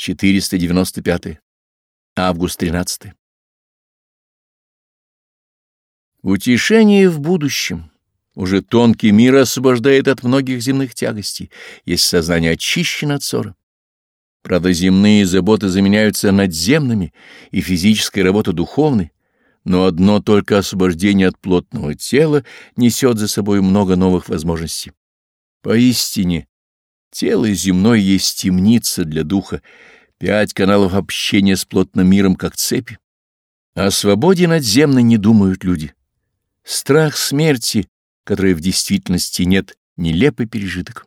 495. Август 13. Утешение в будущем. Уже тонкий мир освобождает от многих земных тягостей, если сознание очищено от ссора. Правда, земные заботы заменяются надземными, и физическая работа духовной, но одно только освобождение от плотного тела несет за собой много новых возможностей. Поистине, тело земное есть темница для духа, пять каналов общения с плотным миром, как цепи. О свободе надземной не думают люди. Страх смерти, которой в действительности нет, нелепый пережиток.